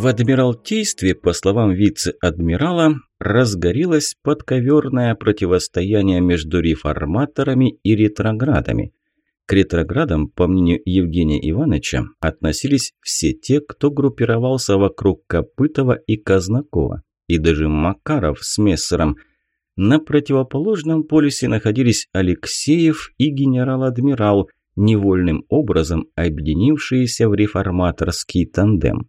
В Адмиралтействе, по словам вице-адмирала, разгорелось подковерное противостояние между реформаторами и ретроградами. К ретроградам, по мнению Евгения Ивановича, относились все те, кто группировался вокруг Копытова и Казнакова, и даже Макаров с Мессером. На противоположном полюсе находились Алексеев и генерал-адмирал, невольным образом объединившиеся в реформаторский тандем.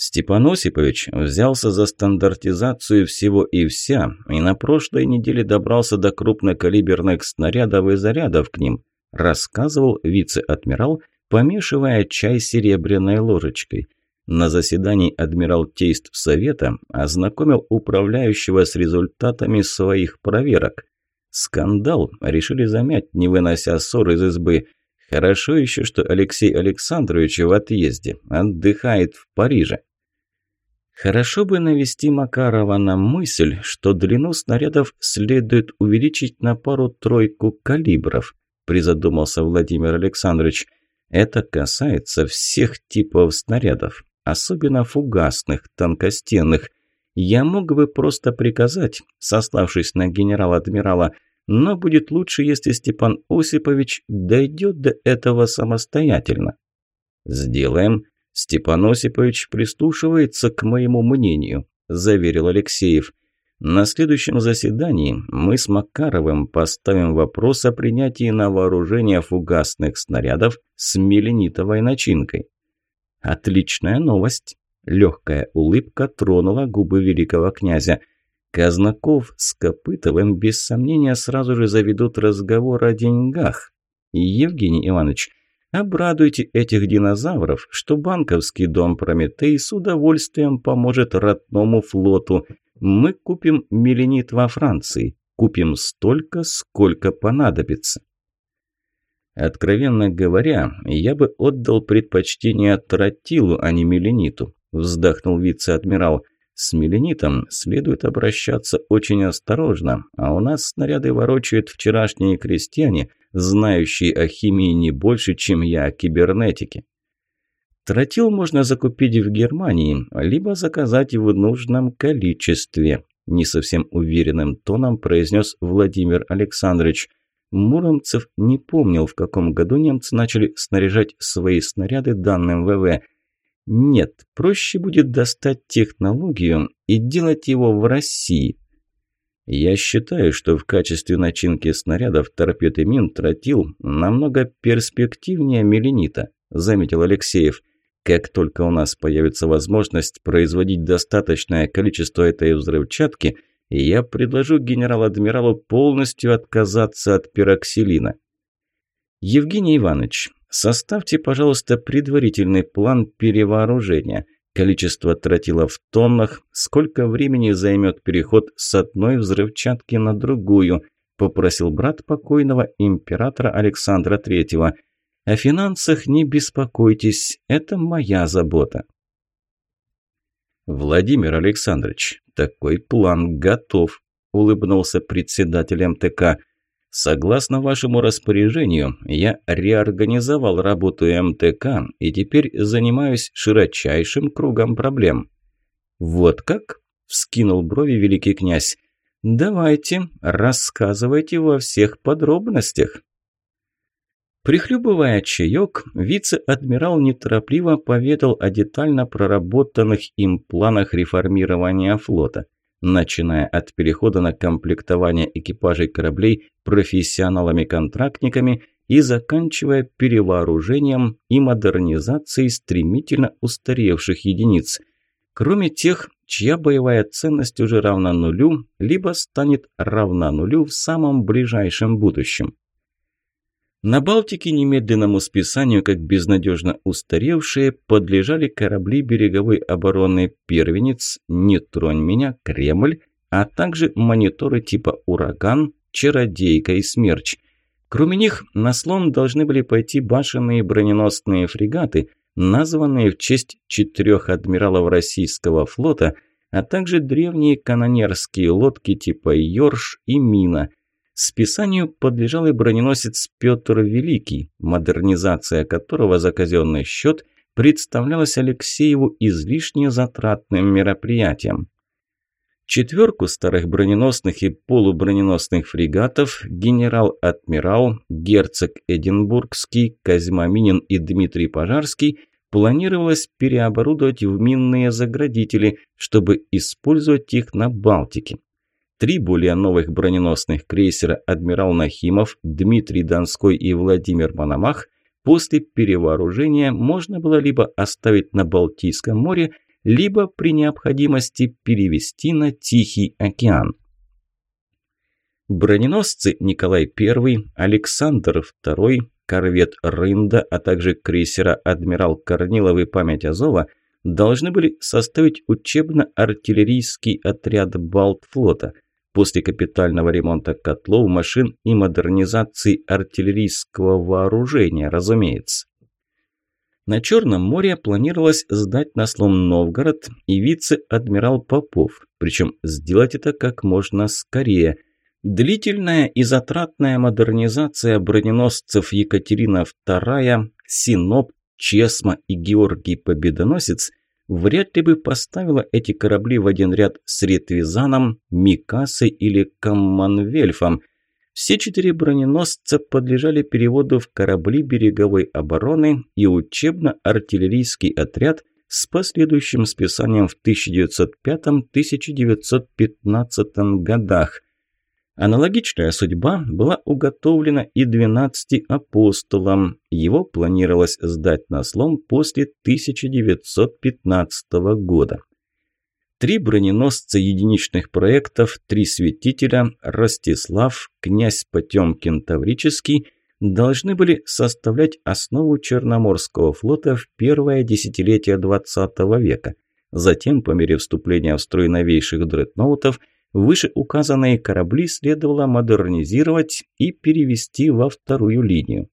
Степан Осипович взялся за стандартизацию всего и вся, и на прошлой неделе добрался до крупнокалиберных снарядов и зарядов к ним, рассказывал вице-адмирал, помешивая чай серебряной ложечкой. На заседании Адмиралтейств Совета ознакомил управляющего с результатами своих проверок. Скандал решили замять, не вынося ссор из избы – Хорошо еще, что Алексей Александрович в отъезде, отдыхает в Париже. Хорошо бы навести Макарова на мысль, что длину снарядов следует увеличить на пару-тройку калибров, призадумался Владимир Александрович. Это касается всех типов снарядов, особенно фугасных, тонкостенных. Я мог бы просто приказать, сославшись на генерала-адмирала, но будет лучше, если Степан Осипович дойдет до этого самостоятельно. «Сделаем», «Степан Осипович прислушивается к моему мнению», – заверил Алексеев. «На следующем заседании мы с Макаровым поставим вопрос о принятии на вооружение фугасных снарядов с меленитовой начинкой». «Отличная новость!» – легкая улыбка тронула губы великого князя. Казнаков с Копытовым без сомнения сразу же заведут разговор о деньгах. Евгений Иванович, Обрадуйте этих динозавров, что банковский дом «Прометей» с удовольствием поможет родному флоту. Мы купим меленит во Франции. Купим столько, сколько понадобится. Откровенно говоря, я бы отдал предпочтение тротилу, а не мелениту, вздохнул вице-адмирал. С меленитом следует обращаться очень осторожно, а у нас снаряды ворочают вчерашние крестьяне, знающие о химии не больше, чем я о кибернетике. Тротил можно закупить в Германии, либо заказать в нужном количестве, не совсем уверенным тоном произнес Владимир Александрович. Муромцев не помнил, в каком году немцы начали снаряжать свои снаряды данным ВВ – нет, проще будет достать технологию и делать его в России. Я считаю, что в качестве начинки снарядов торпед и мин тротил намного перспективнее меленита, заметил Алексеев. Как только у нас появится возможность производить достаточное количество этой взрывчатки, я предложу генерал-адмиралу полностью отказаться от пироксилина. Евгений Иванович, Составьте, пожалуйста, предварительный план перевооружения. Количество тротила в тоннах, сколько времени займет переход с одной взрывчатки на другую, попросил брат покойного императора Александра Третьего. О финансах не беспокойтесь, это моя забота. Владимир Александрович, такой план готов, улыбнулся председатель МТК. Согласно вашему распоряжению, я реорганизовал работу МТК и теперь занимаюсь широчайшим кругом проблем. Вот как? Вскинул брови великий князь. Давайте, рассказывайте во всех подробностях. Прихлюбывая чаек, вице-адмирал неторопливо поведал о детально проработанных им планах реформирования флота – начиная от перехода на комплектование экипажей кораблей профессионалами-контрактниками и заканчивая перевооружением и модернизацией стремительно устаревших единиц. Кроме тех, чья боевая ценность уже равна нулю, либо станет равна нулю в самом ближайшем будущем. На Балтике немедленному списанию, как безнадежно устаревшие, подлежали корабли береговой обороны «Первенец», «Не тронь меня», «Кремль», а также мониторы типа «Ураган», «Чародейка» и «Смерч». Кроме них, на слон должны были пойти башенные броненосные фрегаты, названные в честь четырех адмиралов российского флота, а также древние канонерские лодки типа «Йорш» и «Мина», Списанию подлежал и броненосец Петр Великий, модернизация которого за казенный счет представлялось Алексееву излишне затратным мероприятием. Четверку старых броненосных и полуброненосных фрегатов генерал-адмирал, герцог Эдинбургский, Козьма Минин и Дмитрий Пожарский планировалось переоборудовать в минные заградители, чтобы использовать их на Балтике. Три более новых броненосных крейсера «Адмирал Нахимов», Дмитрий Донской и Владимир Мономах после перевооружения можно было либо оставить на Балтийском море, либо при необходимости перевести на Тихий океан. Броненосцы Николай I, Александр II, корвет Рында, а также крейсера «Адмирал Корнилов» и «Память Азова» должны были составить учебно-артиллерийский отряд Балтфлота после капитального ремонта котлов, машин и модернизации артиллерийского вооружения, разумеется. На Черном море планировалось сдать на слом Новгород и вице-адмирал Попов, причем сделать это как можно скорее. Длительная и затратная модернизация броненосцев Екатерина II, Синоп, Чесма и Георгий Победоносец вряд ли бы поставила эти корабли в один ряд с Ретвизаном, Микасой или Комманвельфом – все четыре броненосца подлежали переводу в корабли береговой обороны и учебно-артиллерийский отряд с последующим списанием в 1905-1915 годах. Аналогичная судьба была уготовлена и 12 апостолам. Его планировалось сдать на слом после 1915 года. Три броненосца единичных проектов, три светителя, Ростислав, князь Потемкин Таврический должны были составлять основу Черноморского флота в первое десятилетие XX века. Затем, по мере вступления в строй новейших дредноутов, вышеуказанные корабли следовало модернизировать и перевести во вторую линию.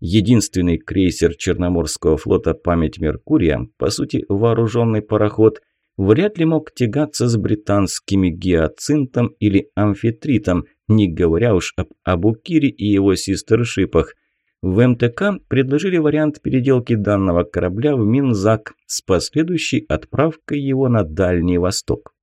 Единственный крейсер Черноморского флота «Память Меркурия», по сути вооруженный пароход – вряд ли мог тягаться с британскими гиацинтом или амфитритом, не говоря уж об Абукире и его систершипах. В МТК предложили вариант переделки данного корабля в Минзак с последующей отправкой его на Дальний Восток.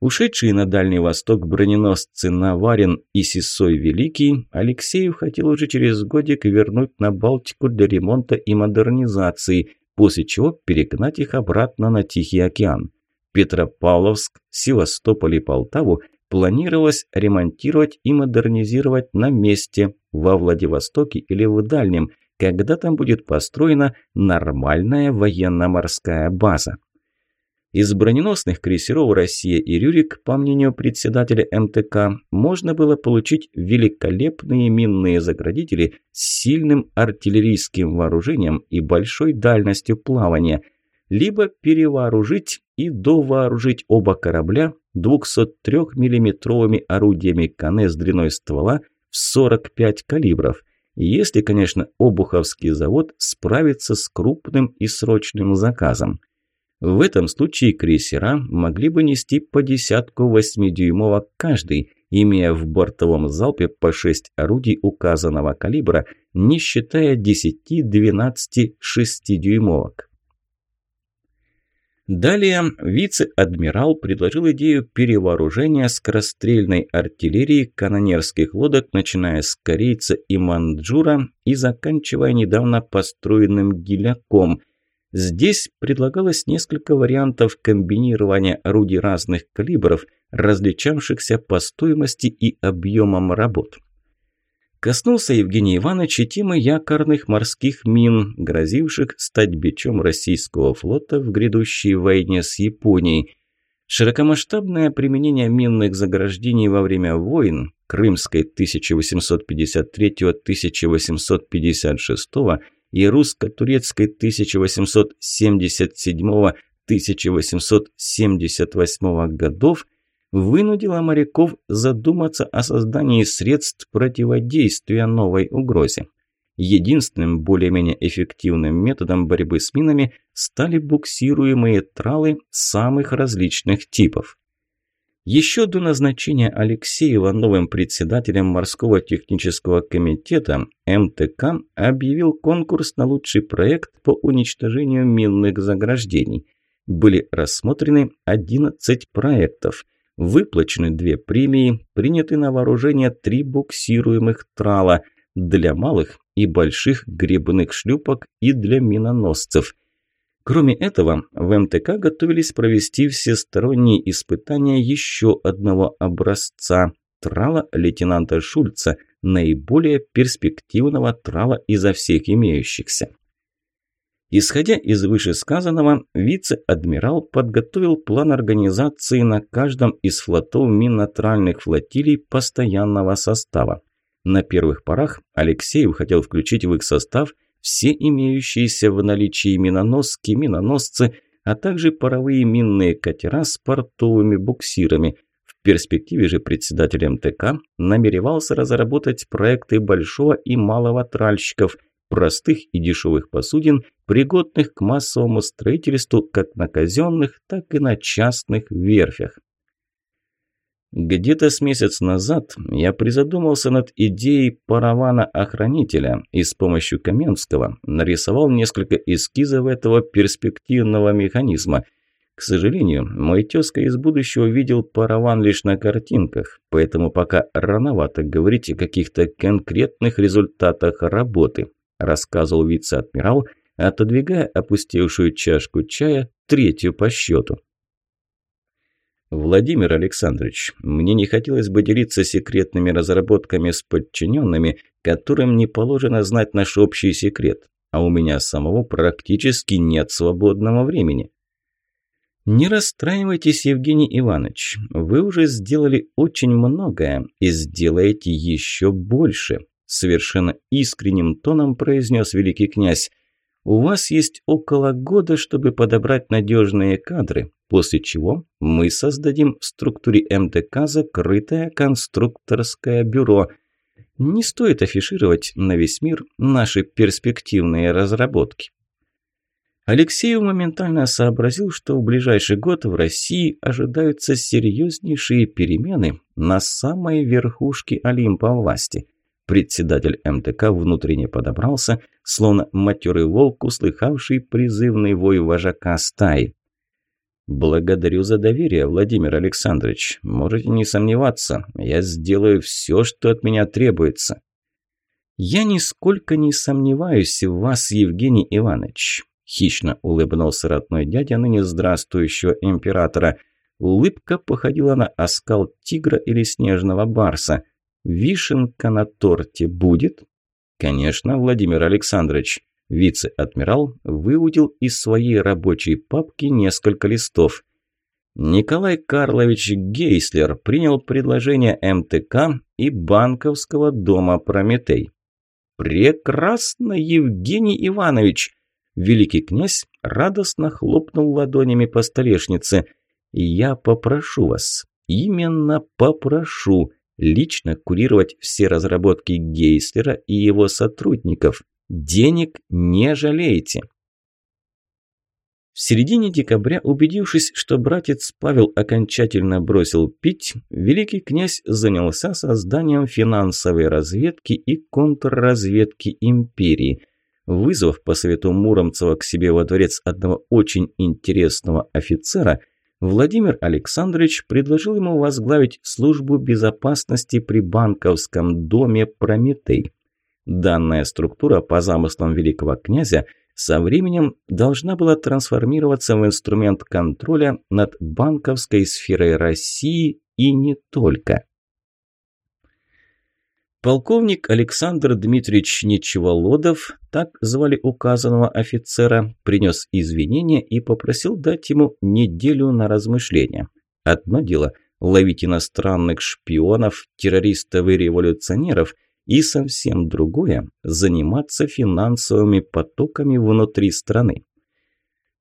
Ушедшие на Дальний Восток броненосцы Наварин и Сисой Великий Алексеев хотел уже через годик вернуть на Балтику для ремонта и модернизации – после чего перегнать их обратно на Тихий океан. Петропавловск, Севастополь и Полтаву планировалось ремонтировать и модернизировать на месте, во Владивостоке или в Дальнем, когда там будет построена нормальная военно-морская база. Из броненосных крейсеров «Россия» и «Рюрик», по мнению председателя МТК, можно было получить великолепные минные заградители с сильным артиллерийским вооружением и большой дальностью плавания, либо перевооружить и довооружить оба корабля 203 миллиметровыми орудиями Кане с длиной ствола в 45 калибров, если, конечно, Обуховский завод справится с крупным и срочным заказом. В этом случае крейсера могли бы нести по десятку восьмидюймовок каждый, имея в бортовом залпе по шесть орудий указанного калибра, не считая 10-12 шестидюймовок. Далее вице-адмирал предложил идею перевооружения скорострельной артиллерии канонерских лодок, начиная с корейца и манджура и заканчивая недавно построенным гиляком – Здесь предлагалось несколько вариантов комбинирования орудий разных калибров, различавшихся по стоимости и объемам работ. Коснулся Евгений Иванович и темы якорных морских мин, грозивших стать бичом российского флота в грядущей войне с Японией. Широкомасштабное применение минных заграждений во время войн Крымской 1853-1856 и русско-турецкой 1877-1878 годов вынудила моряков задуматься о создании средств противодействия новой угрозе. Единственным более-менее эффективным методом борьбы с минами стали буксируемые тралы самых различных типов. Еще до назначения Алексеева новым председателем морского технического комитета МТК объявил конкурс на лучший проект по уничтожению минных заграждений. Были рассмотрены 11 проектов, выплачены две премии, приняты на вооружение три буксируемых трала для малых и больших гребных шлюпок и для миноносцев – Кроме этого, в МТК готовились провести всесторонние испытания еще одного образца – трала лейтенанта Шульца, наиболее перспективного трала изо всех имеющихся. Исходя из вышесказанного, вице-адмирал подготовил план организации на каждом из флотов минно-тральных флотилий постоянного состава. На первых порах Алексеев хотел включить в их состав – все имеющиеся в наличии миноноски, миноносцы, а также паровые минные катера с портовыми буксирами. В перспективе же председатель МТК намеревался разработать проекты большого и малого тральщиков, простых и дешевых посудин, пригодных к массовому строительству как на казенных, так и на частных верфях. Где-то с месяц назад я призадумался над идеей паравана-охранителя и с помощью Каменского нарисовал несколько эскизов этого перспективного механизма. К сожалению, мой тезка из будущего видел параван лишь на картинках, поэтому пока рановато говорить о каких-то конкретных результатах работы, рассказывал вице-адмирал, отодвигая опустевшую чашку чая, третью по счету. «Владимир Александрович, мне не хотелось бы делиться секретными разработками с подчиненными, которым не положено знать наш общий секрет, а у меня самого практически нет свободного времени». «Не расстраивайтесь, Евгений Иванович, вы уже сделали очень многое и сделаете еще больше», совершенно искренним тоном произнес великий князь. У вас есть около года, чтобы подобрать надежные кадры, после чего мы создадим в структуре МТК закрытое конструкторское бюро. Не стоит афишировать на весь мир наши перспективные разработки. Алексеев моментально сообразил, что в ближайший год в России ожидаются серьезнейшие перемены на самой верхушке Олимпа власти – Председатель МТК внутренне подобрался, словно матерый волк, услыхавший призывный вой вожака стаи. «Благодарю за доверие, Владимир Александрович. Можете не сомневаться, я сделаю все, что от меня требуется». «Я нисколько не сомневаюсь в вас, Евгений Иванович», – хищно улыбнулся родной дядя ныне здравствующего императора. Улыбка походила на оскал тигра или снежного барса. Вишенка на торте будет? Конечно, Владимир Александрович. Вице-адмирал выудил из своей рабочей папки несколько листов. Николай Карлович Гейслер принял предложение МТК и банковского дома «Прометей». «Прекрасно, Евгений Иванович!» Великий князь радостно хлопнул ладонями по столешнице. «Я попрошу вас, именно попрошу, лично курировать все разработки Гейслера и его сотрудников. Денег не жалеете. В середине декабря, убедившись, что братец Павел окончательно бросил пить, великий князь занялся созданием финансовой разведки и контрразведки империи. Вызвав по совету Муромцева к себе во дворец одного очень интересного офицера – Владимир Александрович предложил ему возглавить службу безопасности при банковском доме «Прометей». Данная структура, по замыслам великого князя, со временем должна была трансформироваться в инструмент контроля над банковской сферой России и не только. Полковник Александр Дмитриевич Нечеволодов, так звали указанного офицера, принес извинения и попросил дать ему неделю на размышления. Одно дело – ловить иностранных шпионов, террористов и революционеров, и совсем другое – заниматься финансовыми потоками внутри страны.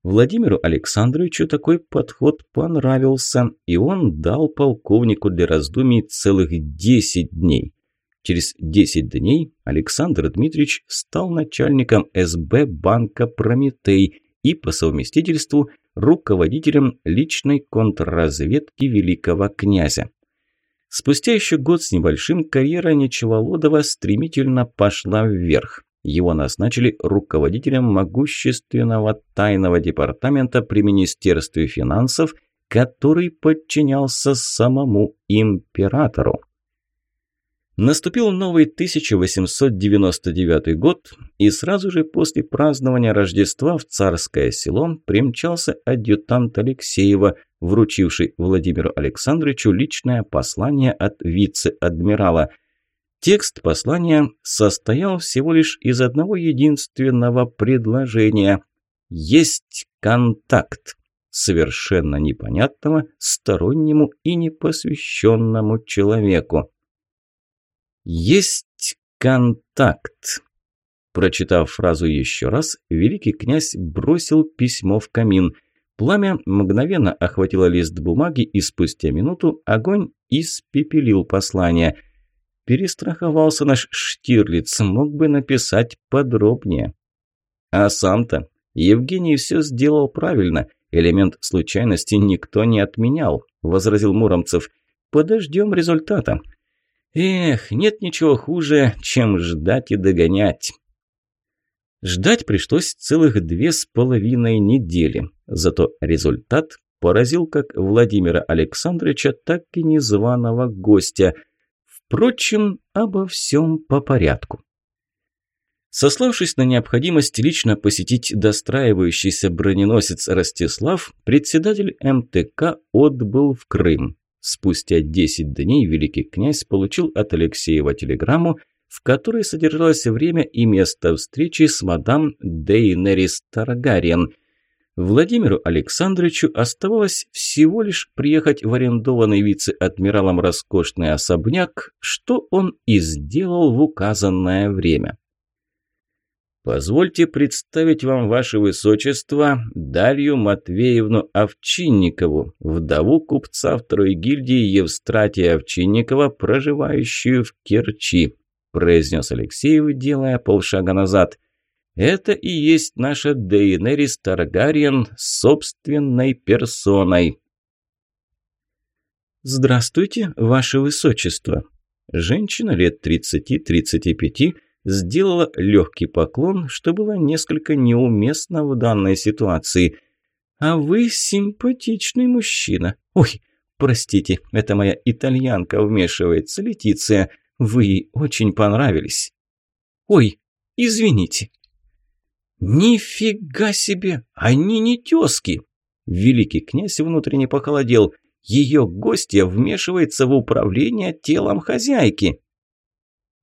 Владимиру Александровичу такой подход понравился, и он дал полковнику для раздумий целых 10 дней – Через 10 дней Александр Дмитриевич стал начальником СБ банка «Прометей» и по совместительству руководителем личной контрразведки великого князя. Спустя еще год с небольшим карьера Нечеволодова стремительно пошла вверх. Его назначили руководителем могущественного тайного департамента при Министерстве финансов, который подчинялся самому императору. Наступил новый 1899 год, и сразу же после празднования Рождества в Царское село примчался адъютант Алексеева, вручивший Владимиру Александровичу личное послание от вице-адмирала. Текст послания состоял всего лишь из одного единственного предложения «Есть контакт» совершенно непонятного стороннему и непосвященному человеку. «Есть контакт». Прочитав фразу еще раз, великий князь бросил письмо в камин. Пламя мгновенно охватило лист бумаги, и спустя минуту огонь испепелил послание. Перестраховался наш Штирлиц, мог бы написать подробнее. А сам-то Евгений все сделал правильно. Элемент случайности никто не отменял, возразил Муромцев. Подождем результата. Эх, нет ничего хуже, чем ждать и догонять. Ждать пришлось целых две с половиной недели. Зато результат поразил как Владимира Александровича, так и незваного гостя. Впрочем, обо всем по порядку. Сославшись на необходимость лично посетить достраивающийся броненосец Ростислав, председатель МТК отбыл в Крым. Спустя 10 дней великий князь получил от Алексеева телеграмму, в которой содержалось время и место встречи с мадам Дейнерис Таргариен. Владимиру Александровичу оставалось всего лишь приехать в арендованный вице-адмиралом роскошный особняк, что он и сделал в указанное время. Позвольте представить вам, ваше высочество, Дарью Матвеевну Овчинникову, вдову купца второй гильдии Евстратия Овчинникова, проживающую в Керчи», произнес Алексеев, делая полшага назад. «Это и есть наша Дейнерис Таргариен собственной персоной». «Здравствуйте, ваше высочество». Женщина лет 30-35 сделала легкий поклон, что было несколько неуместно в данной ситуации. «А вы симпатичный мужчина. Ой, простите, это моя итальянка вмешивается, Летиция. Вы ей очень понравились». «Ой, извините». «Нифига себе! Они не тезки!» Великий князь внутренне похолодел. Ее гостья вмешивается в управление телом хозяйки.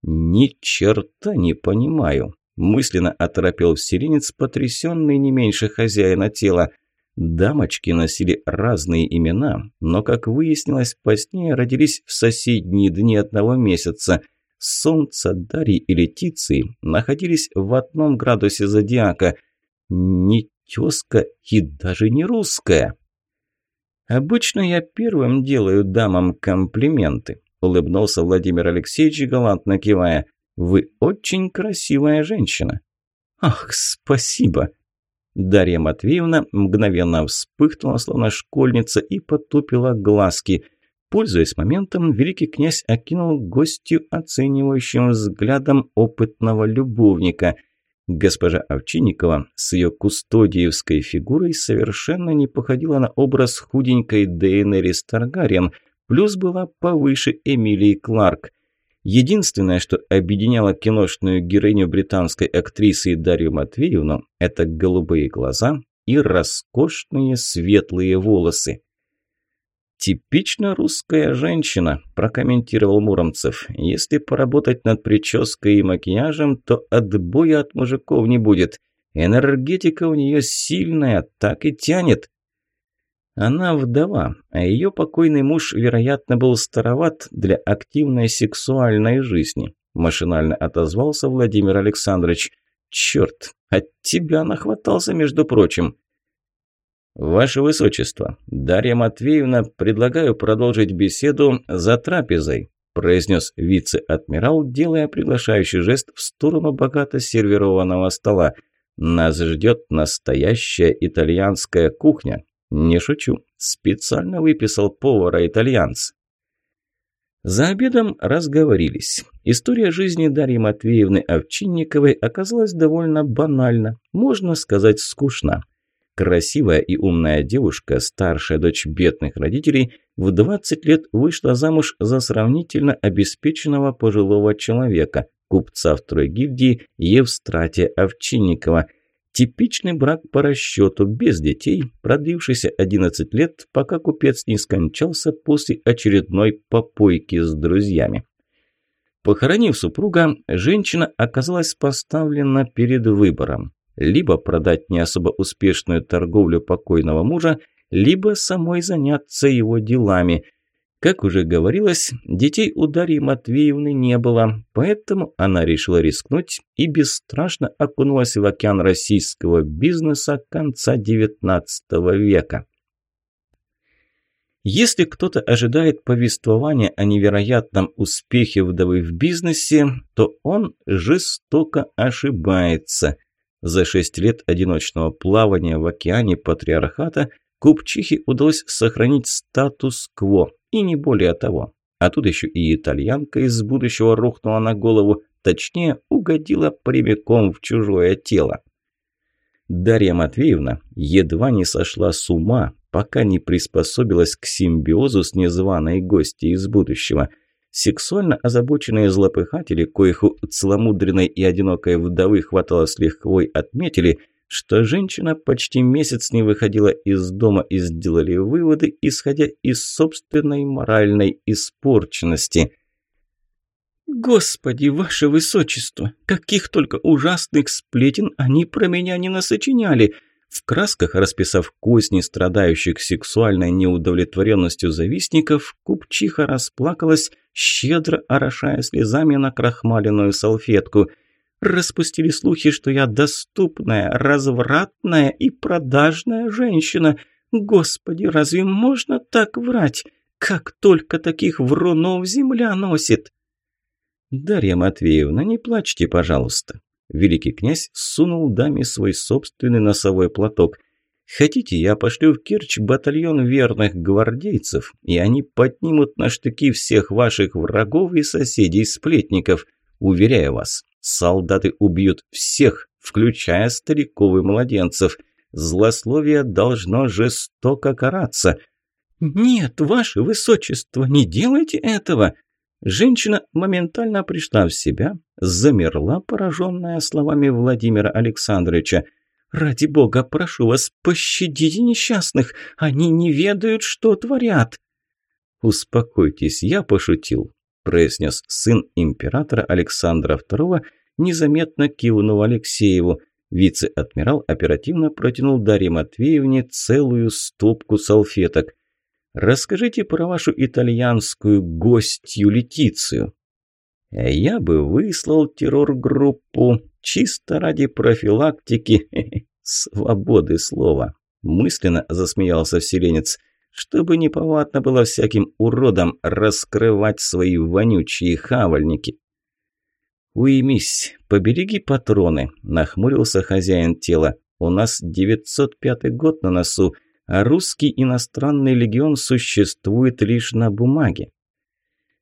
«Ни черта не понимаю», – мысленно оторопел вселенец, потрясенный не меньше хозяина тела. Дамочки носили разные имена, но, как выяснилось, позднее родились в соседние дни одного месяца. Солнце, Дарьи и Летиции находились в одном градусе зодиака. Не тезка и даже не русская. Обычно я первым делаю дамам комплименты, – улыбнулся Владимир Алексеевич, галантно кивая. «Вы очень красивая женщина». «Ах, спасибо!» Дарья Матвеевна мгновенно вспыхнула, словно школьница, и потупила глазки. Пользуясь моментом, великий князь окинул гостью оценивающим взглядом опытного любовника. Госпожа Овчинникова с ее кустодиевской фигурой совершенно не походила на образ худенькой Дейнерис Таргариен – плюс была повыше Эмилии Кларк. Единственное, что объединяло киношную героиню британской актрисы Дарью Матвеевну, это голубые глаза и роскошные светлые волосы. «Типично русская женщина», – прокомментировал Муромцев. «Если поработать над прической и макияжем, то отбоя от мужиков не будет. Энергетика у нее сильная, так и тянет. Она вдова, а ее покойный муж, вероятно, был староват для активной сексуальной жизни. Машинально отозвался Владимир Александрович. «Черт, от тебя нахватался, между прочим». «Ваше Высочество, Дарья Матвеевна, предлагаю продолжить беседу за трапезой», произнес вице-адмирал, делая приглашающий жест в сторону богато сервированного стола. Нас ждет настоящая итальянская кухня. Не шучу, специально выписал повара-итальянца. За обедом разговорились. История жизни Дарьи Матвеевны Овчинниковой оказалась довольно банальна, можно сказать, скучна. Красивая и умная девушка, старшая дочь бедных родителей, в 20 лет вышла замуж за сравнительно обеспеченного пожилого человека, купца второй гильдии Евстратия Овчинникова – Типичный брак по расчету, без детей, продлившийся 11 лет, пока купец не скончался после очередной попойки с друзьями. Похоронив супруга, женщина оказалась поставлена перед выбором. Либо продать не особо успешную торговлю покойного мужа, либо самой заняться его делами – как уже говорилось, детей у Дарьи Матвеевны не было, поэтому она решила рискнуть и бесстрашно окунулась в океан российского бизнеса конца XIX века. Если кто-то ожидает повествования о невероятном успехе вдовы в бизнесе, то он жестоко ошибается. За шесть лет одиночного плавания в океане патриархата купчихе удалось сохранить статус-кво, и не более того. А тут еще и итальянка из будущего рухнула на голову, точнее, угодила прямиком в чужое тело. Дарья Матвеевна едва не сошла с ума, пока не приспособилась к симбиозу с незваной гостьей из будущего. Сексуально озабоченные злопыхатели, коих у целомудренной и одинокой вдовы хватало с лихвой, отметили – что женщина почти месяц не выходила из дома и сделали выводы, исходя из собственной моральной испорченности. «Господи, ваше высочество, каких только ужасных сплетен они про меня не насочиняли!» В красках, расписав козни страдающих сексуальной неудовлетворенностью завистников, купчиха расплакалась, щедро орошая слезами на крахмаленную салфетку – Распустили слухи, что я доступная, развратная и продажная женщина. Господи, разве можно так врать? Как только таких врунов земля носит!» «Дарья Матвеевна, не плачьте, пожалуйста». Великий князь сунул даме свой собственный носовой платок. «Хотите, я пошлю в Керчь батальон верных гвардейцев, и они поднимут на штыки всех ваших врагов и соседей-сплетников. Уверяю вас, Солдаты убьют всех, включая стариков и младенцев. Злословие должно жестоко караться. «Нет, ваше высочество, не делайте этого!» Женщина моментально пришла в себя, замерла, пораженная словами Владимира Александровича. «Ради бога, прошу вас, пощадите несчастных, они не ведают, что творят!» «Успокойтесь, я пошутил произнес сын императора Александра II, незаметно кивнув Алексееву. Вице-адмирал оперативно протянул Дарье Матвеевне целую стопку салфеток. «Расскажите про вашу итальянскую гостью Летицию». «Я бы выслал террор-группу чисто ради профилактики свободы слова», мысленно засмеялся вселенец чтобы неповадно было всяким уродам раскрывать свои вонючие хавальники. «Уймись, побереги патроны», – нахмурился хозяин тела. «У нас 905 год на носу, а русский иностранный легион существует лишь на бумаге».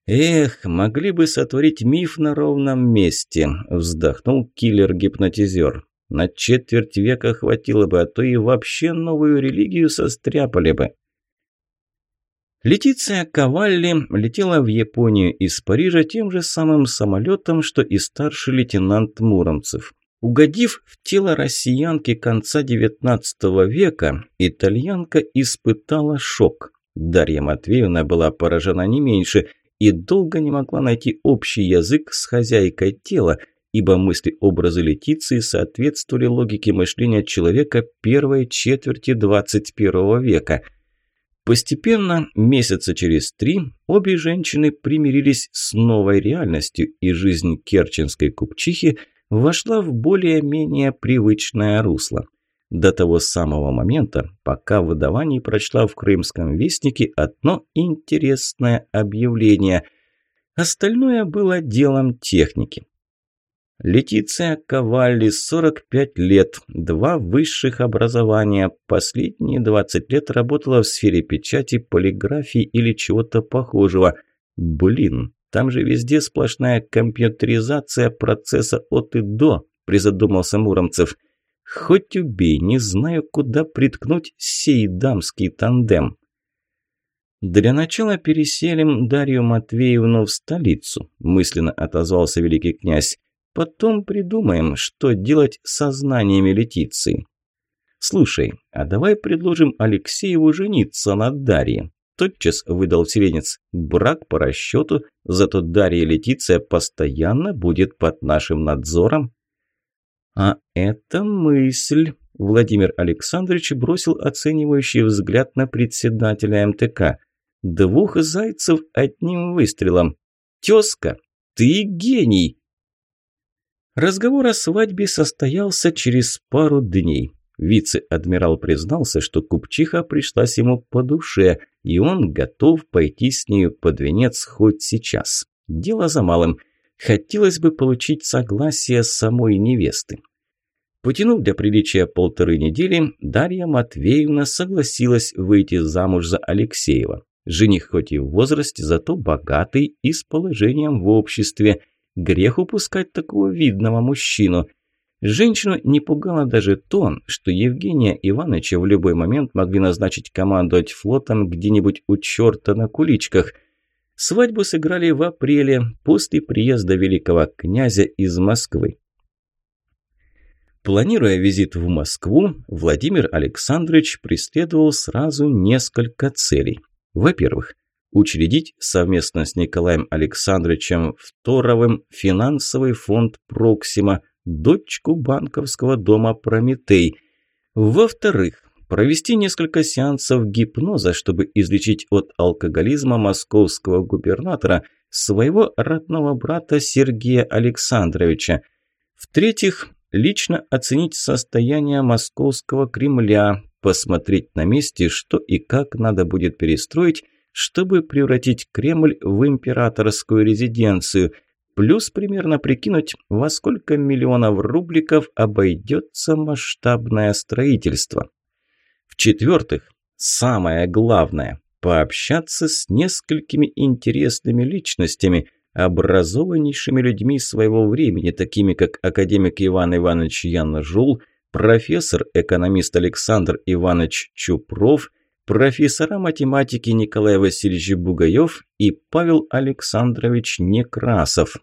«Эх, могли бы сотворить миф на ровном месте», – вздохнул киллер-гипнотизер. «На четверть века хватило бы, а то и вообще новую религию состряпали бы». Летиция Кавалли летела в Японию из Парижа тем же самым самолетом, что и старший лейтенант Муромцев. Угодив в тело россиянки конца XIX века, итальянка испытала шок. Дарья Матвеевна была поражена не меньше и долго не могла найти общий язык с хозяйкой тела, ибо мысли-образы Летиции соответствовали логике мышления человека первой четверти XXI века – Постепенно, месяца через три, обе женщины примирились с новой реальностью, и жизнь керченской купчихи вошла в более-менее привычное русло. До того самого момента, пока выдава не прочла в «Крымском вестнике» одно интересное объявление. Остальное было делом техники. Летиция Ковалли, 45 лет, два высших образования, последние 20 лет работала в сфере печати, полиграфии или чего-то похожего. Блин, там же везде сплошная компьютеризация процесса от и до, призадумался Муромцев. Хоть убей, не знаю, куда приткнуть сей дамский тандем. «Для начала переселим Дарью Матвеевну в столицу», – мысленно отозвался великий князь. Потом придумаем, что делать со знаниями Летиции. Слушай, а давай предложим Алексееву жениться на Дарье. Тотчас выдал вселенец. Брак по расчету, зато Дарья Летиция постоянно будет под нашим надзором. А это мысль. Владимир Александрович бросил оценивающий взгляд на председателя МТК. Двух зайцев одним выстрелом. Тезка, ты гений! Разговор о свадьбе состоялся через пару дней. Вице-адмирал признался, что купчиха пришлась ему по душе, и он готов пойти с нею под венец хоть сейчас. Дело за малым. Хотелось бы получить согласие самой невесты. Потянув для приличия полторы недели, Дарья Матвеевна согласилась выйти замуж за Алексеева. Жених хоть и в возрасте, зато богатый и с положением в обществе – Грех упускать такого видного мужчину. Женщину не пугало даже то, что Евгения Ивановича в любой момент могли назначить командовать флотом где-нибудь у черта на куличках. Свадьбу сыграли в апреле, после приезда великого князя из Москвы. Планируя визит в Москву, Владимир Александрович преследовал сразу несколько целей. Во-первых, учредить совместно с Николаем Александровичем Второвым финансовый фонд «Проксима», дочку банковского дома «Прометей». Во-вторых, провести несколько сеансов гипноза, чтобы излечить от алкоголизма московского губернатора, своего родного брата Сергея Александровича. В-третьих, лично оценить состояние московского Кремля, посмотреть на месте, что и как надо будет перестроить, чтобы превратить Кремль в императорскую резиденцию, плюс примерно прикинуть, во сколько миллионов рубликов обойдется масштабное строительство. В-четвертых, самое главное – пообщаться с несколькими интересными личностями, образованнейшими людьми своего времени, такими как академик Иван Иванович Ян Жул, профессор-экономист Александр Иванович Чупров – профессора математики Николай Васильевич Бугаев и Павел Александрович Некрасов.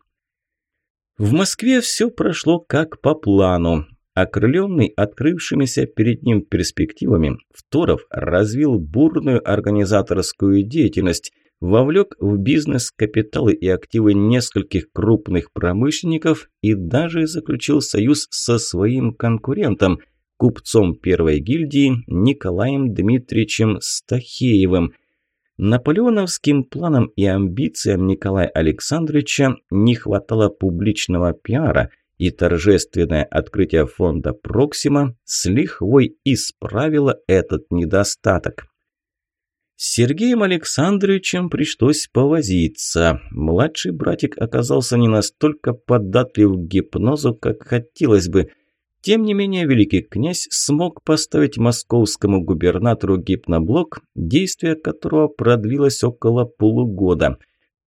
В Москве все прошло как по плану. Окрыленный открывшимися перед ним перспективами, Второв развил бурную организаторскую деятельность, вовлек в бизнес капиталы и активы нескольких крупных промышленников и даже заключил союз со своим конкурентом – купцом первой гильдии Николаем Дмитриевичем Стахеевым. Наполеоновским планам и амбициям Николая Александровича не хватало публичного пиара, и торжественное открытие фонда «Проксима» с лихвой исправило этот недостаток. С Сергеем Александровичем пришлось повозиться. Младший братик оказался не настолько податлив к гипнозу, как хотелось бы – тем не менее, великий князь смог поставить московскому губернатору гипноблок, действие которого продлилось около полугода.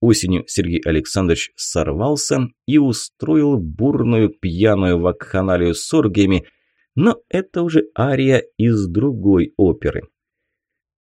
Осенью Сергей Александрович сорвался и устроил бурную пьяную вакханалию с оргиями, но это уже ария из другой оперы.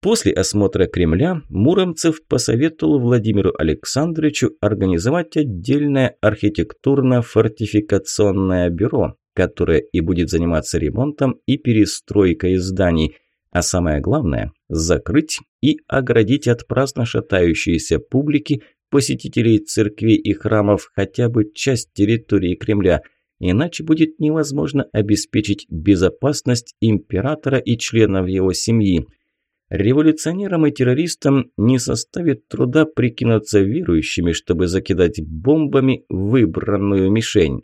После осмотра Кремля Муромцев посоветовал Владимиру Александровичу организовать отдельное архитектурно-фортификационное бюро, которая и будет заниматься ремонтом и перестройкой зданий. А самое главное – закрыть и оградить от праздно шатающейся публики посетителей церквей и храмов хотя бы часть территории Кремля, иначе будет невозможно обеспечить безопасность императора и членов его семьи. Революционерам и террористам не составит труда прикинуться верующими, чтобы закидать бомбами выбранную мишень.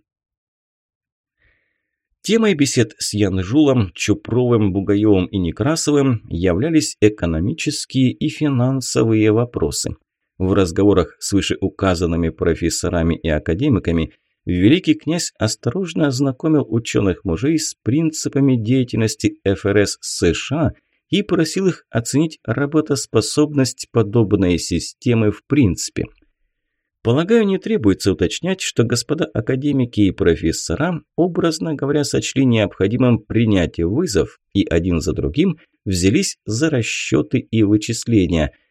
Темой бесед с Янжулом, Чупровым, Бугаевым и Некрасовым являлись экономические и финансовые вопросы. В разговорах с вышеуказанными профессорами и академиками великий князь осторожно ознакомил ученых мужей с принципами деятельности ФРС США и просил их оценить работоспособность подобной системы в принципе. Полагаю, не требуется уточнять, что господа академики и профессора, образно говоря, сочли необходимым принять вызов и один за другим взялись за расчеты и вычисления –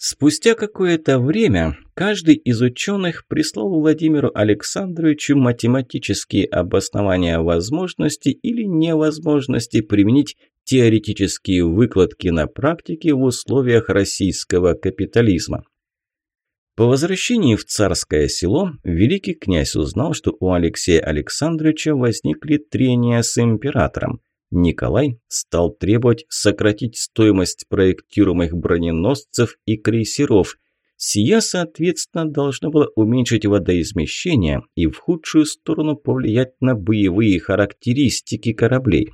Спустя какое-то время каждый из ученых прислал Владимиру Александровичу математические обоснования возможности или невозможности применить теоретические выкладки на практике в условиях российского капитализма. По возвращении в царское село великий князь узнал, что у Алексея Александровича возникли трения с императором. Николай стал требовать сократить стоимость проектируемых броненосцев и крейсеров. Сия, соответственно, должно было уменьшить водоизмещение и в худшую сторону повлиять на боевые характеристики кораблей.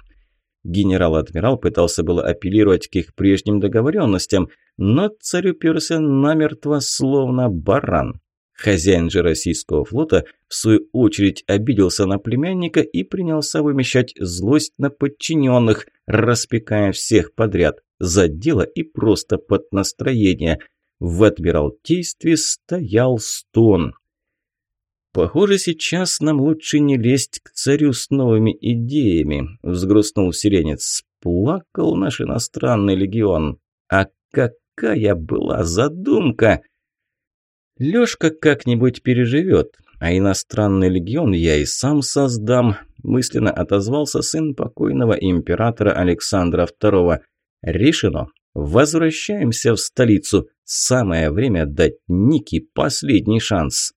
Генерал-адмирал пытался было апеллировать к их прежним договоренностям, но царь уперся намертво, словно баран. Хозяин же российского флота, в свою очередь, обиделся на племянника и принялся вымещать злость на подчиненных, распекая всех подряд, за дело и просто под настроение. В адмиралтействе стоял стон. «Похоже, сейчас нам лучше не лезть к царю с новыми идеями», – взгрустнул сиренец. «Плакал наш иностранный легион. А какая была задумка!» Лёшка как-нибудь переживет, а иностранный легион я и сам создам, мысленно отозвался сын покойного императора Александра II. Решено. Возвращаемся в столицу. Самое время дать Нике последний шанс.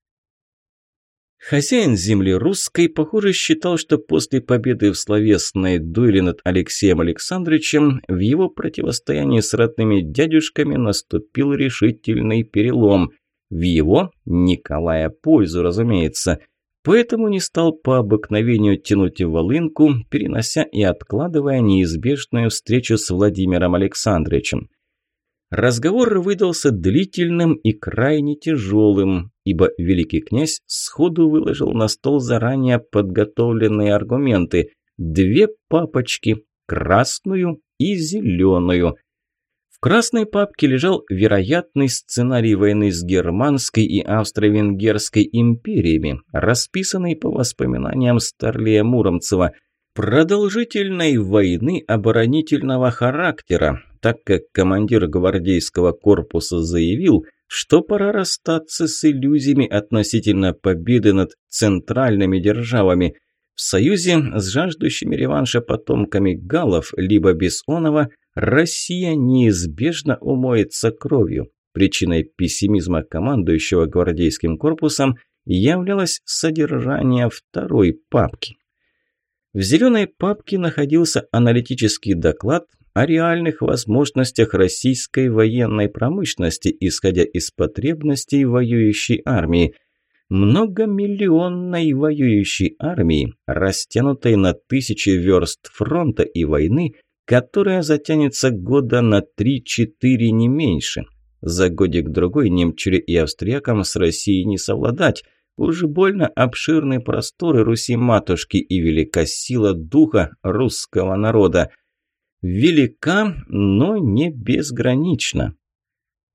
Хозяин земли русской, похоже, считал, что после победы в словесной дуэли над Алексеем Александровичем в его противостоянии с родными дядюшками наступил решительный перелом – в его, Николая, пользу, разумеется. Поэтому не стал по обыкновению тянуть волынку, перенося и откладывая неизбежную встречу с Владимиром Александровичем. Разговор выдался длительным и крайне тяжелым, ибо великий князь сходу выложил на стол заранее подготовленные аргументы. Две папочки, красную и зеленую. В красной папке лежал вероятный сценарий войны с Германской и Австро-Венгерской империями, расписанный по воспоминаниям Старлея Муромцева, продолжительной войны оборонительного характера, так как командир гвардейского корпуса заявил, что пора расстаться с иллюзиями относительно победы над центральными державами – в союзе с жаждущими реванша потомками галлов либо Бессонова Россия неизбежно умоется кровью. Причиной пессимизма командующего гвардейским корпусом являлось содержание второй папки. В зеленой папке находился аналитический доклад о реальных возможностях российской военной промышленности, исходя из потребностей воюющей армии – многомиллионной воюющей армии, растянутой на тысячи верст фронта и войны, которая затянется года на 3-4 не меньше. За годик-другой немчуре и австриякам с Россией не совладать. Уж больно обширны просторы Руси-матушки и велика сила духа русского народа. Велика, но не безгранична.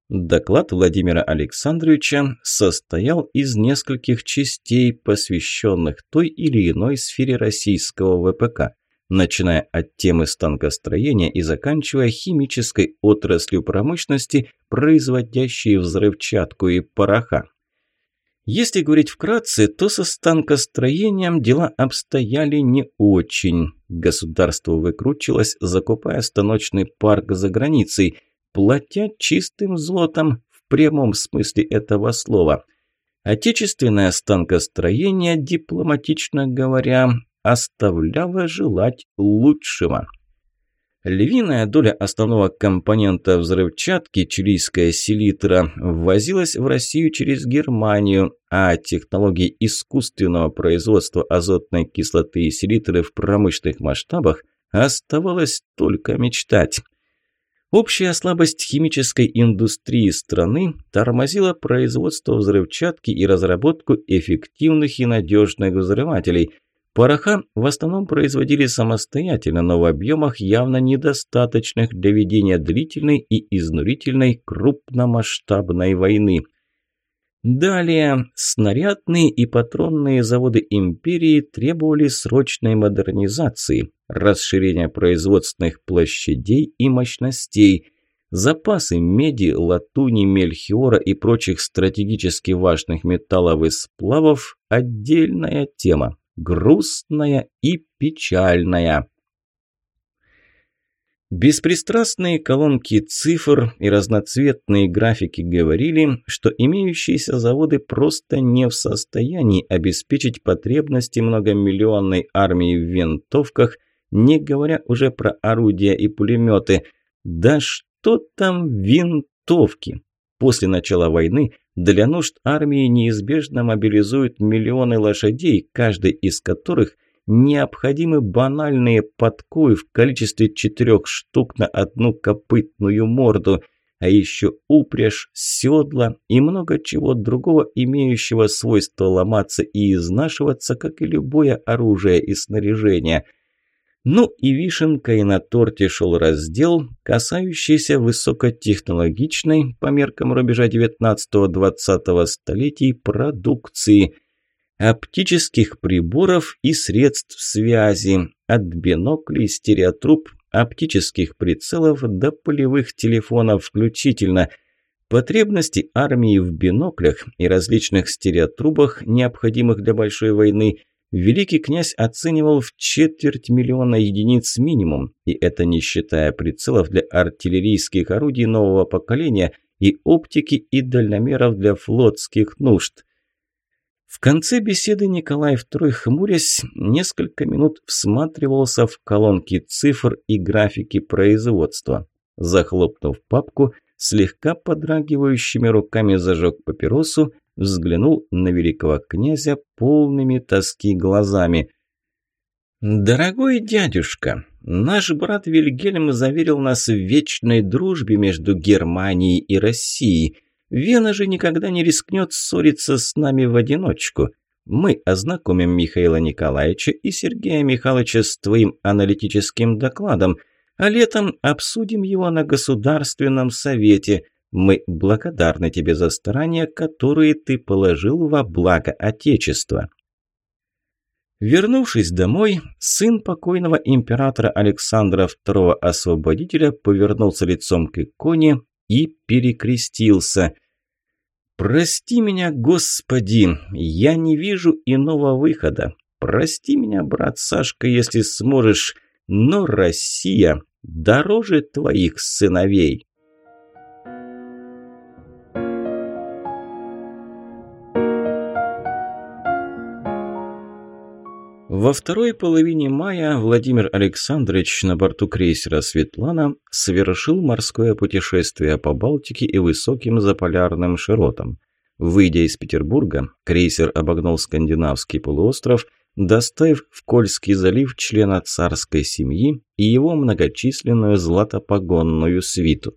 Доклад Владимира Александровича состоял из нескольких частей, посвященных той или иной сфере российского ВПК, начиная от темы станкостроения и заканчивая химической отраслью промышленности, производящей взрывчатку и пороха. Если говорить вкратце, то со станкостроением дела обстояли не очень. Государство выкручивалось, закупая станочный парк за границей – платя чистым злотом в прямом смысле этого слова. Отечественное станкостроение, дипломатично говоря, оставляло желать лучшего. Львиная доля основного компонента взрывчатки, чилийская селитра, ввозилась в Россию через Германию, а технологии искусственного производства азотной кислоты и селитры в промышленных масштабах оставалось только мечтать. Общая слабость химической индустрии страны тормозила производство взрывчатки и разработку эффективных и надежных взрывателей. Пороха в основном производили самостоятельно, но в объемах явно недостаточных для ведения длительной и изнурительной крупномасштабной войны. Далее, снарядные и патронные заводы империи требовали срочной модернизации, расширения производственных площадей и мощностей. Запасы меди, латуни, мельхиора и прочих стратегически важных металлов и сплавов – отдельная тема, грустная и печальная. Беспристрастные колонки цифр и разноцветные графики говорили, что имеющиеся заводы просто не в состоянии обеспечить потребности многомиллионной армии в винтовках, не говоря уже про орудия и пулеметы. Да что там винтовки? После начала войны для нужд армии неизбежно мобилизуют миллионы лошадей, каждый из которых необходимы банальные подковы в количестве четырех штук на одну копытную морду, а еще упряжь, седла и много чего другого, имеющего свойство ломаться и изнашиваться, как и любое оружие и снаряжение. Ну и вишенкой на торте шел раздел, касающийся высокотехнологичной, по меркам рубежа 19-20 столетий, продукции – оптических приборов и средств связи, от биноклей, стереотруб, оптических прицелов до полевых телефонов включительно. Потребности армии в биноклях и различных стереотрубах, необходимых для большой войны, великий князь оценивал в четверть миллиона единиц минимум, и это не считая прицелов для артиллерийских орудий нового поколения и оптики и дальномеров для флотских нужд – в конце беседы Николай II, хмурясь, несколько минут всматривался в колонки цифр и графики производства. Захлопнув папку, слегка подрагивающими руками зажег папиросу, взглянул на великого князя полными тоски глазами. «Дорогой дядюшка, наш брат Вильгельм заверил нас в вечной дружбе между Германией и Россией». Вена же никогда не рискнет ссориться с нами в одиночку. Мы ознакомим Михаила Николаевича и Сергея Михайловича с твоим аналитическим докладом, а летом обсудим его на Государственном Совете. Мы благодарны тебе за старания, которые ты положил во благо Отечества». Вернувшись домой, сын покойного императора Александра II Освободителя повернулся лицом к иконе и перекрестился. «Прости меня, Господи, я не вижу иного выхода. Прости меня, брат Сашка, если сможешь, но Россия дороже твоих сыновей». Во второй половине мая Владимир Александрович на борту крейсера «Светлана» совершил морское путешествие по Балтике и высоким заполярным широтам. Выйдя из Петербурга, крейсер обогнул скандинавский полуостров, доставив в Кольский залив члена царской семьи и его многочисленную златопогонную свиту.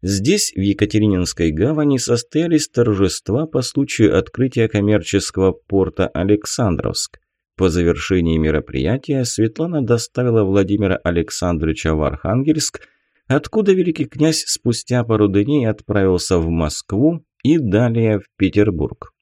Здесь, в Екатерининской гавани, состоялись торжества по случаю открытия коммерческого порта Александровск. По завершении мероприятия Светлана доставила Владимира Александровича в Архангельск, откуда великий князь спустя пару дней отправился в Москву и далее в Петербург.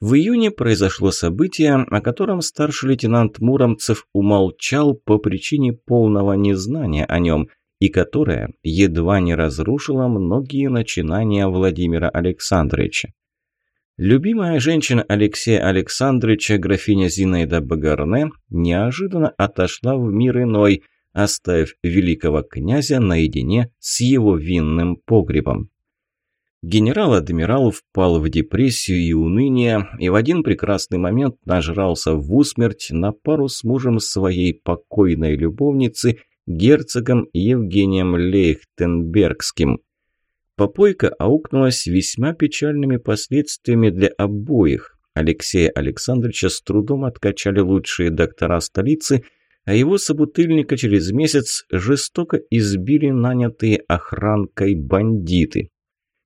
В июне произошло событие, о котором старший лейтенант Муромцев умолчал по причине полного незнания о нем, и которое едва не разрушило многие начинания Владимира Александровича. Любимая женщина Алексея Александровича, графиня Зинаида Багарне, неожиданно отошла в мир иной, оставив великого князя наедине с его винным погребом. Генерал-адмирал впал в депрессию и уныние, и в один прекрасный момент нажрался в усмерть на пару с мужем своей покойной любовницы, герцогом Евгением Лейхтенбергским – Попойка аукнулась весьма печальными последствиями для обоих. Алексея Александровича с трудом откачали лучшие доктора столицы, а его собутыльника через месяц жестоко избили нанятые охранкой бандиты.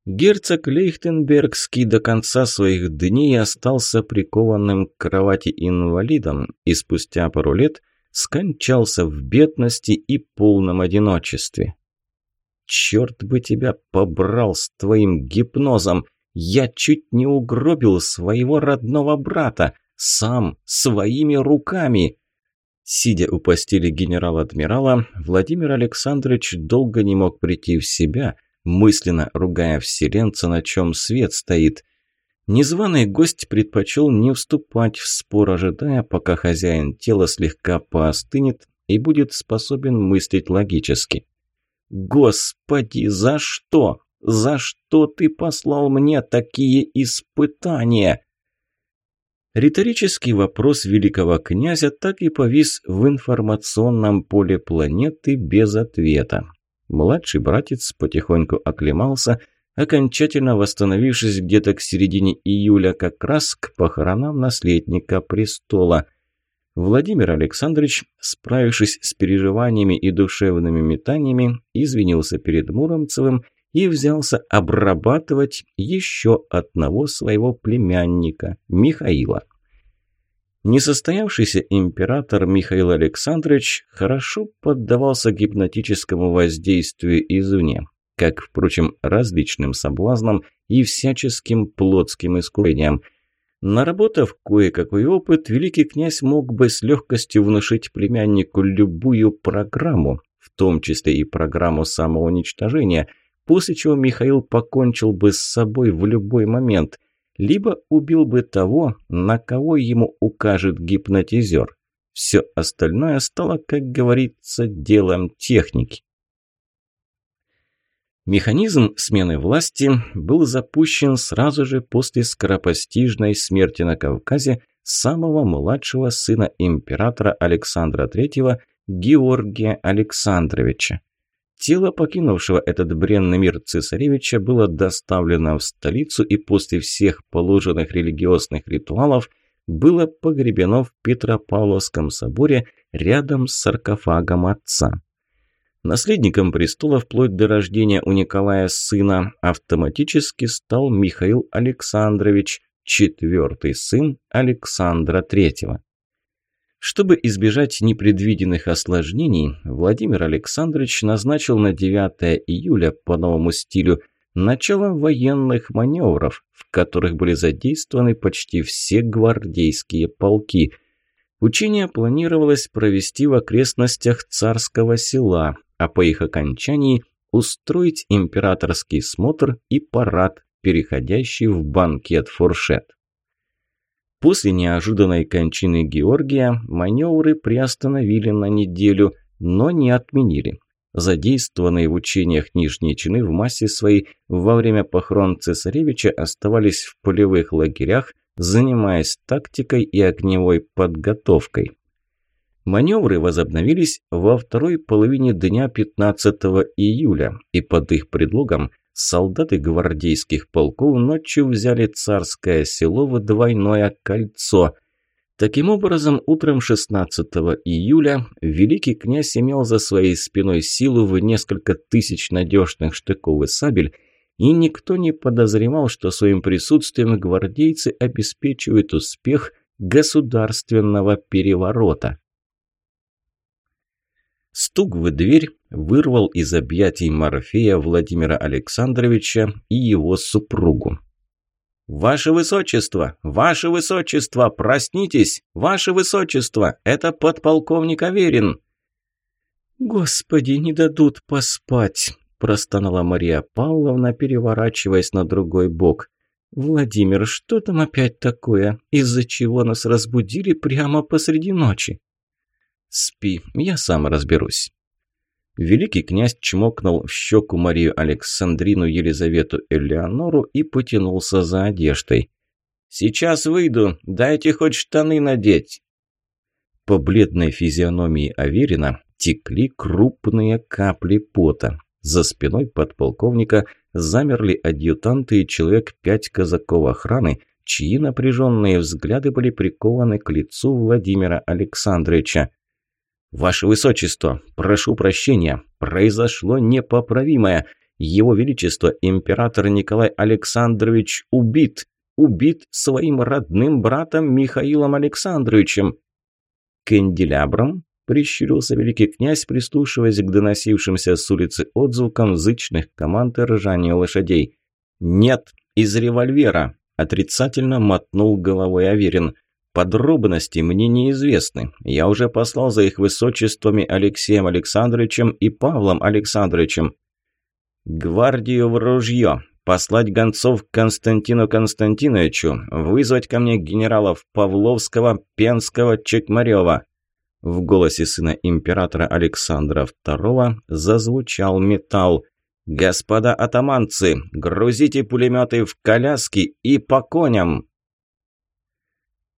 Герцог Лейхтенбергский до конца своих дней остался прикованным к кровати инвалидом и спустя пару лет скончался в бедности и полном одиночестве. «Черт бы тебя побрал с твоим гипнозом! Я чуть не угробил своего родного брата, сам, своими руками!» Сидя у постели генерала-адмирала, Владимир Александрович долго не мог прийти в себя – мысленно ругая вселенца, на чем свет стоит. Незваный гость предпочел не вступать в спор, ожидая, пока хозяин тела слегка поостынет и будет способен мыслить логически. «Господи, за что? За что ты послал мне такие испытания?» Риторический вопрос великого князя так и повис в информационном поле планеты без ответа. Младший братец потихоньку оклемался, окончательно восстановившись где-то к середине июля, как раз к похоронам наследника престола. Владимир Александрович, справившись с переживаниями и душевными метаниями, извинился перед Муромцевым и взялся обрабатывать еще одного своего племянника, Михаила. Несостоявшийся император Михаил Александрович хорошо поддавался гипнотическому воздействию извне, как, впрочем, различным соблазнам и всяческим плотским искушениям. Наработав кое-какой опыт, великий князь мог бы с легкостью внушить племяннику любую программу, в том числе и программу самоуничтожения, после чего Михаил покончил бы с собой в любой момент – либо убил бы того, на кого ему укажет гипнотизер. Все остальное стало, как говорится, делом техники. Механизм смены власти был запущен сразу же после скоропостижной смерти на Кавказе самого младшего сына императора Александра III Георгия Александровича. Тело покинувшего этот бренный мир цесаревича было доставлено в столицу и после всех положенных религиозных ритуалов было погребено в Петропавловском соборе рядом с саркофагом отца. Наследником престола вплоть до рождения у Николая сына автоматически стал Михаил Александрович, четвертый сын Александра III. Чтобы избежать непредвиденных осложнений, Владимир Александрович назначил на 9 июля по новому стилю начало военных маневров, в которых были задействованы почти все гвардейские полки. Учение планировалось провести в окрестностях царского села, а по их окончании устроить императорский смотр и парад, переходящий в банкет-фуршет. После неожиданной кончины Георгия маневры приостановили на неделю, но не отменили. Задействованные в учениях нижние чины в массе своей во время похорон цесаревича оставались в полевых лагерях, занимаясь тактикой и огневой подготовкой. Маневры возобновились во второй половине дня 15 июля, и под их предлогом солдаты гвардейских полков ночью взяли царское село в двойное кольцо. Таким образом, утром 16 июля великий князь имел за своей спиной силу в несколько тысяч надежных штыков и сабель, и никто не подозревал, что своим присутствием гвардейцы обеспечивают успех государственного переворота. Стук в дверь вырвал из объятий Морфея Владимира Александровича и его супругу. «Ваше Высочество! Ваше Высочество! Проснитесь! Ваше Высочество! Это подполковник Аверин!» «Господи, не дадут поспать!» – простонала Мария Павловна, переворачиваясь на другой бок. «Владимир, что там опять такое? Из-за чего нас разбудили прямо посреди ночи?» «Спи, я сам разберусь». Великий князь чмокнул в щеку Марию Александрину Елизавету Элеонору и потянулся за одеждой. «Сейчас выйду, дайте хоть штаны надеть». По бледной физиономии Аверина текли крупные капли пота. За спиной подполковника замерли адъютанты и человек пять казаков охраны, чьи напряженные взгляды были прикованы к лицу Владимира Александровича. «Ваше Высочество, прошу прощения, произошло непоправимое. Его Величество, император Николай Александрович, убит. Убит своим родным братом Михаилом Александровичем». «Канделябром?» – прищурился великий князь, прислушиваясь к доносившимся с улицы отзвукам зычных команд и ржания лошадей. «Нет, из револьвера», – отрицательно мотнул головой Аверин. «Подробности мне неизвестны. Я уже послал за их высочествами Алексеем Александровичем и Павлом Александровичем». «Гвардию в ружье! Послать гонцов к Константину Константиновичу, вызвать ко мне генералов Павловского, Пенского, Чекмарева». В голосе сына императора Александра II зазвучал металл. «Господа атаманцы, грузите пулеметы в коляски и по коням!»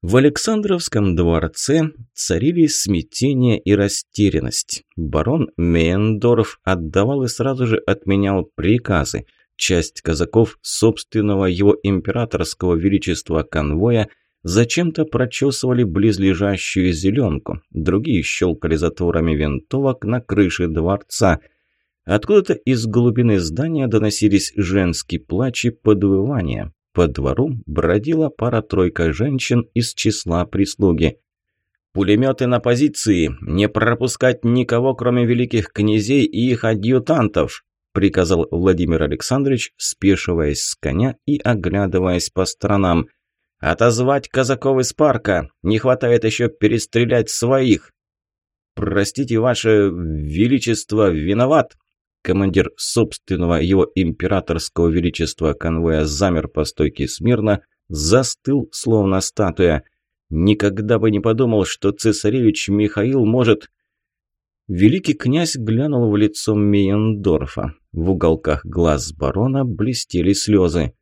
В Александровском дворце царили смятение и растерянность. Барон Мейендорф отдавал и сразу же отменял приказы. Часть казаков собственного его императорского величества конвоя зачем-то прочесывали близлежащую зеленку, другие щелкали затворами винтовок на крыше дворца. Откуда-то из глубины здания доносились женские плач и подвывания. По двору бродила пара-тройка женщин из числа прислуги. «Пулеметы на позиции! Не пропускать никого, кроме великих князей и их адъютантов!» приказал Владимир Александрович, спешиваясь с коня и оглядываясь по сторонам. «Отозвать казаков из парка! Не хватает еще перестрелять своих!» «Простите, ваше величество, виноват!» Командир собственного его императорского величества конвоя замер по стойке смирно, застыл, словно статуя. «Никогда бы не подумал, что цесаревич Михаил может...» Великий князь глянул в лицо Мейендорфа. В уголках глаз барона блестели слезы.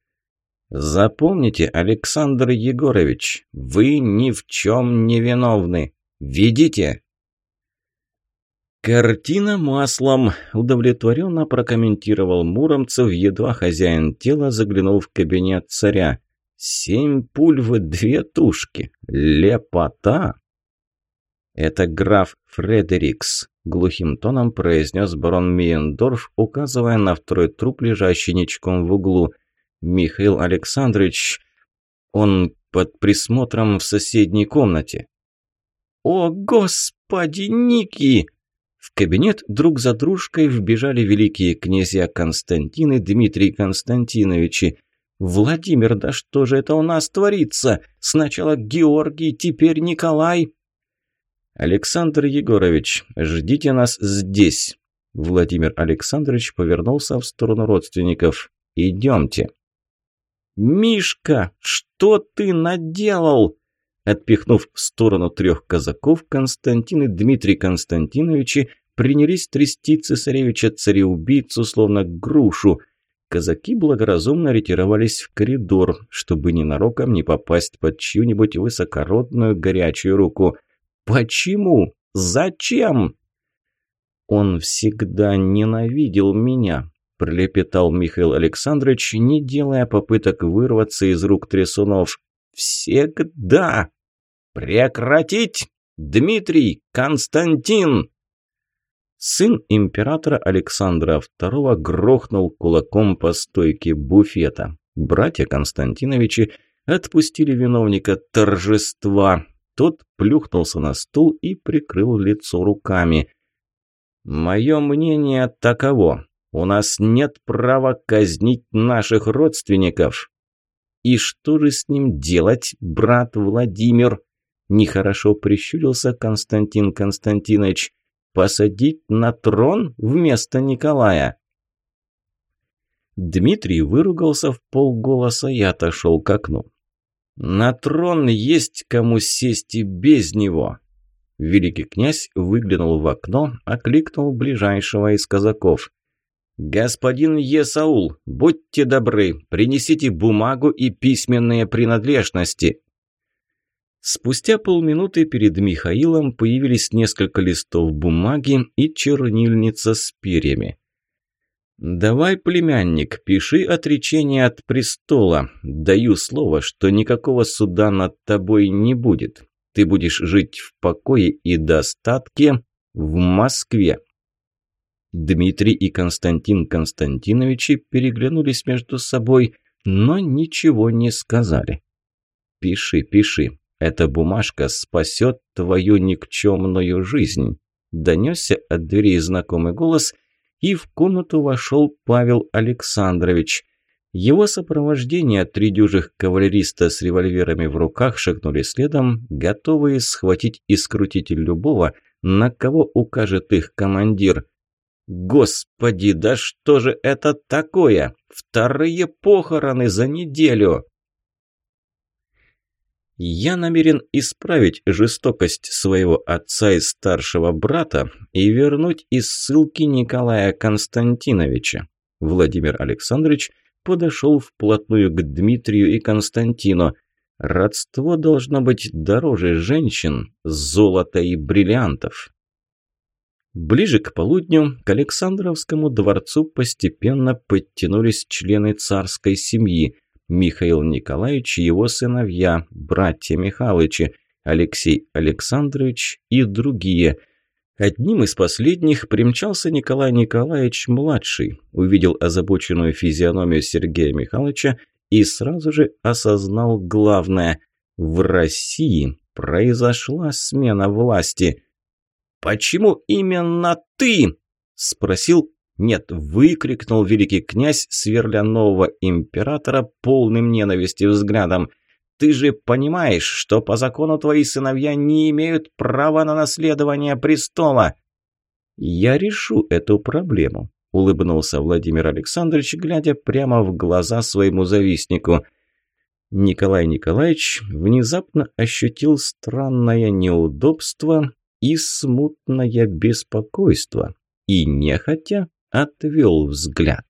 «Запомните, Александр Егорович, вы ни в чем не виновны. Ведите!» «Картина маслом», – удовлетворенно прокомментировал Муромцев, едва хозяин тела заглянул в кабинет царя. «Семь пуль в две тушки. Лепота!» «Это граф Фредерикс», – глухим тоном произнес барон Миендорф, указывая на второй труп, лежащий ничком в углу. «Михаил Александрович, он под присмотром в соседней комнате». «О, господи, Ники!» В кабинет друг за дружкой вбежали великие князья Константин и Дмитрий Константиновичи. «Владимир, да что же это у нас творится? Сначала Георгий, теперь Николай!» «Александр Егорович, ждите нас здесь!» Владимир Александрович повернулся в сторону родственников. «Идемте!» «Мишка, что ты наделал?» Отпихнув в сторону трех казаков, Константин и Дмитрий Константиновичи принялись трясти цесаревича-цареубийцу, словно грушу. Казаки благоразумно ретировались в коридор, чтобы ненароком не попасть под чью-нибудь высокородную горячую руку. Почему? Зачем? Он всегда ненавидел меня, пролепетал Михаил Александрович, не делая попыток вырваться из рук трясунов. Всегда. Прекратить! Дмитрий, Константин! Сын императора Александра II грохнул кулаком по стойке буфета. Братья Константиновичи отпустили виновника торжества, тот плюхнулся на стул и прикрыл лицо руками. «Мое мнение таково. У нас нет права казнить наших родственников». «И что же с ним делать, брат Владимир?» Нехорошо прищурился Константин Константинович. «Посадить на трон вместо Николая?» Дмитрий выругался в полголоса и отошел к окну. На трон есть кому сесть и без него. Великий князь выглянул в окно, окликнул ближайшего из казаков. «Господин Есаул, будьте добры, принесите бумагу и письменные принадлежности». Спустя полминуты перед Михаилом появились несколько листов бумаги и чернильница с перьями. «Давай, племянник, пиши отречение от престола. Даю слово, что никакого суда над тобой не будет. Ты будешь жить в покое и достатке, в Москве. Дмитрий и Константин Константиновичи переглянулись между собой, но ничего не сказали. «Пиши, пиши. Эта бумажка спасет твою никчемную жизнь», – донесся от двери знакомый голос, и в комнату вошел Павел Александрович. Его сопровождение три дюжих кавалериста с револьверами в руках шагнули следом, готовые схватить и скрутить любого, на кого укажет их командир. «Господи, да что же это такое? Вторые похороны за неделю!» Я намерен исправить жестокость своего отца и старшего брата и вернуть из ссылки Николая Константиновича. Владимир Александрович подошел вплотную к Дмитрию и Константину. Родство должно быть дороже женщин, золота и бриллиантов. Ближе к полудню к Александровскому дворцу постепенно подтянулись члены царской семьи. Михаил Николаевич и его сыновья, братья Михайловичи, Алексей Александрович и другие. Одним из последних примчался Николай Николаевич-младший, увидел озабоченную физиономию Сергея Михайловича и сразу же осознал главное – в России произошла смена власти. «Почему именно ты?» – спросил нет, выкрикнул великий князь, сверля нового императора полным ненависти взглядом. «Ты же понимаешь, что по закону твои сыновья не имеют права на наследование престола?» «Я решу эту проблему», – улыбнулся Владимир Александрович, глядя прямо в глаза своему завистнику. Николай Николаевич внезапно ощутил странное неудобство и смутное беспокойство, и нехотя отвел взгляд.